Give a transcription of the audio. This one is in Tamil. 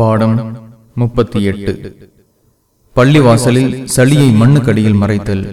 பாடம் முப்பத்தி எட்டு. பள்ளிவாசலில் சளியை மண்ணுக்கடியில் மறைத்தல்.